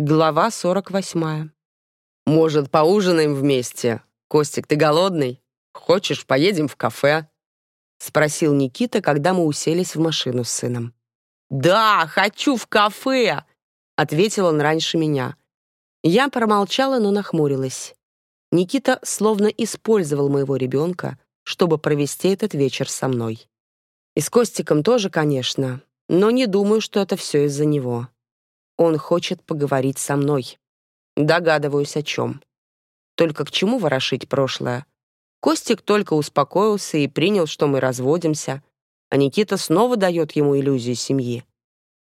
Глава 48. «Может, поужинаем вместе? Костик, ты голодный? Хочешь, поедем в кафе?» — спросил Никита, когда мы уселись в машину с сыном. «Да, хочу в кафе!» — ответил он раньше меня. Я промолчала, но нахмурилась. Никита словно использовал моего ребенка, чтобы провести этот вечер со мной. И с Костиком тоже, конечно, но не думаю, что это все из-за него. Он хочет поговорить со мной. Догадываюсь, о чем. Только к чему ворошить прошлое? Костик только успокоился и принял, что мы разводимся, а Никита снова дает ему иллюзию семьи.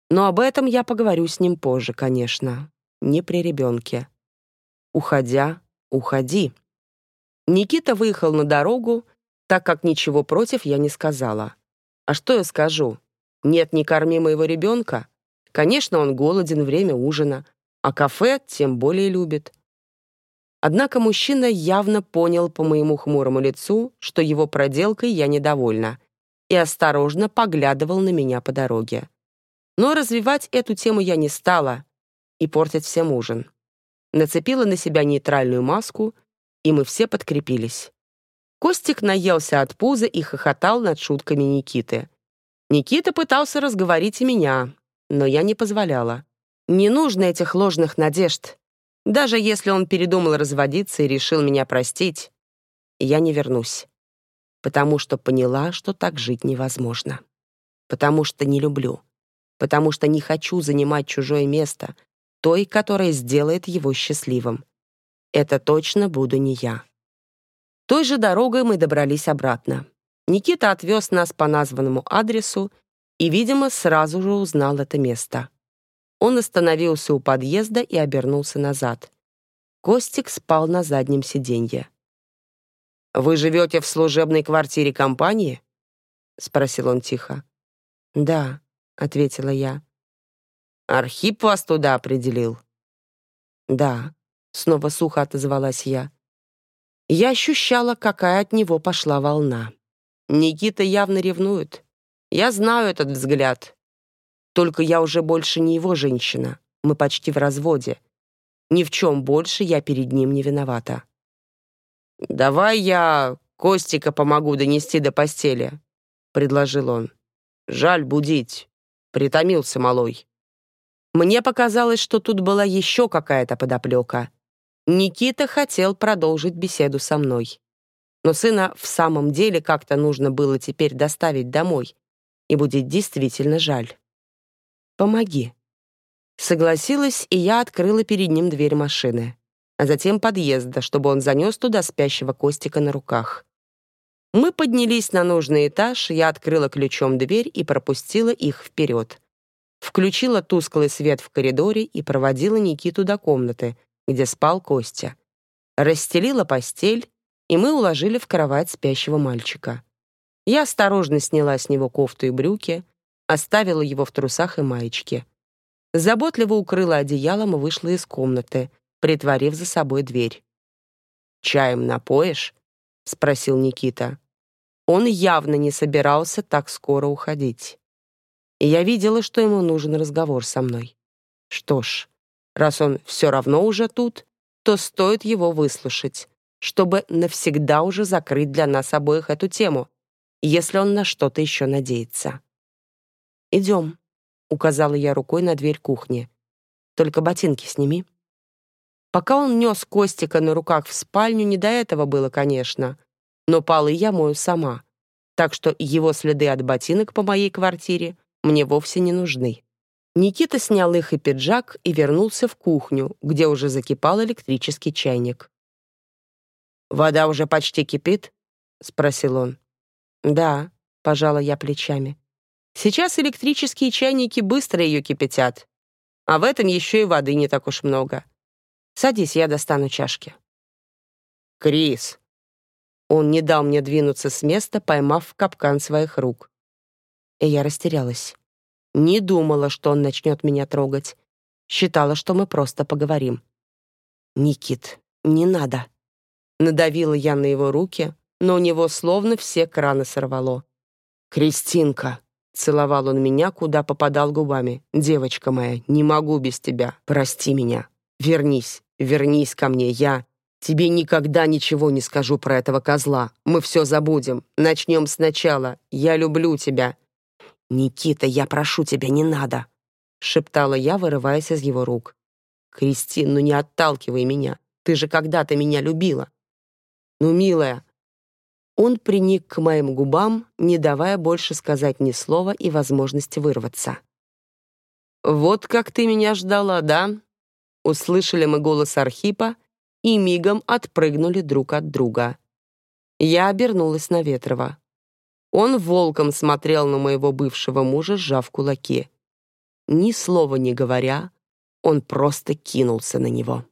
Но об этом я поговорю с ним позже, конечно. Не при ребенке. Уходя, уходи. Никита выехал на дорогу, так как ничего против я не сказала. А что я скажу? Нет, не корми моего ребенка? Конечно, он голоден, время ужина, а кафе тем более любит. Однако мужчина явно понял по моему хмурому лицу, что его проделкой я недовольна, и осторожно поглядывал на меня по дороге. Но развивать эту тему я не стала и портить всем ужин. Нацепила на себя нейтральную маску, и мы все подкрепились. Костик наелся от пуза и хохотал над шутками Никиты. Никита пытался разговорить и меня, но я не позволяла. Не нужно этих ложных надежд. Даже если он передумал разводиться и решил меня простить, я не вернусь. Потому что поняла, что так жить невозможно. Потому что не люблю. Потому что не хочу занимать чужое место, той, которая сделает его счастливым. Это точно буду не я. Той же дорогой мы добрались обратно. Никита отвез нас по названному адресу и, видимо, сразу же узнал это место. Он остановился у подъезда и обернулся назад. Костик спал на заднем сиденье. «Вы живете в служебной квартире компании?» — спросил он тихо. «Да», — ответила я. «Архип вас туда определил?» «Да», — снова сухо отозвалась я. Я ощущала, какая от него пошла волна. Никита явно ревнует. Я знаю этот взгляд. Только я уже больше не его женщина. Мы почти в разводе. Ни в чем больше я перед ним не виновата. «Давай я Костика помогу донести до постели», — предложил он. «Жаль будить. Притомился малой». Мне показалось, что тут была еще какая-то подоплека. Никита хотел продолжить беседу со мной. Но сына в самом деле как-то нужно было теперь доставить домой и будет действительно жаль. Помоги. Согласилась, и я открыла перед ним дверь машины, а затем подъезда, чтобы он занес туда спящего Костика на руках. Мы поднялись на нужный этаж, я открыла ключом дверь и пропустила их вперед. Включила тусклый свет в коридоре и проводила Никиту до комнаты, где спал Костя. Расстелила постель, и мы уложили в кровать спящего мальчика. Я осторожно сняла с него кофту и брюки, оставила его в трусах и маечке. Заботливо укрыла одеялом и вышла из комнаты, притворив за собой дверь. «Чаем напоишь?» — спросил Никита. Он явно не собирался так скоро уходить. И я видела, что ему нужен разговор со мной. Что ж, раз он все равно уже тут, то стоит его выслушать, чтобы навсегда уже закрыть для нас обоих эту тему, если он на что-то еще надеется. «Идем», — указала я рукой на дверь кухни. «Только ботинки сними». Пока он нес Костика на руках в спальню, не до этого было, конечно, но полы я мою сама, так что его следы от ботинок по моей квартире мне вовсе не нужны. Никита снял их и пиджак и вернулся в кухню, где уже закипал электрический чайник. «Вода уже почти кипит?» — спросил он. «Да», — пожала я плечами. «Сейчас электрические чайники быстро ее кипятят, а в этом еще и воды не так уж много. Садись, я достану чашки». «Крис!» Он не дал мне двинуться с места, поймав в капкан своих рук. И я растерялась. Не думала, что он начнет меня трогать. Считала, что мы просто поговорим. «Никит, не надо!» Надавила я на его руки, но у него словно все краны сорвало. «Кристинка, Целовал он меня, куда попадал губами. «Девочка моя, не могу без тебя. Прости меня. Вернись, вернись ко мне. Я тебе никогда ничего не скажу про этого козла. Мы все забудем. Начнем сначала. Я люблю тебя». «Никита, я прошу тебя, не надо», — шептала я, вырываясь из его рук. «Кристин, ну не отталкивай меня. Ты же когда-то меня любила». «Ну, милая, он приник к моим губам, не давая больше сказать ни слова и возможности вырваться. «Вот как ты меня ждала, да?» Услышали мы голос Архипа и мигом отпрыгнули друг от друга. Я обернулась на Ветрова. Он волком смотрел на моего бывшего мужа, сжав кулаки. Ни слова не говоря, он просто кинулся на него.